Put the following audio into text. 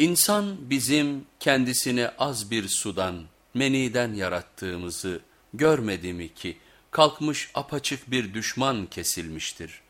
İnsan bizim kendisini az bir sudan, meniden yarattığımızı görmedi mi ki kalkmış apaçık bir düşman kesilmiştir.''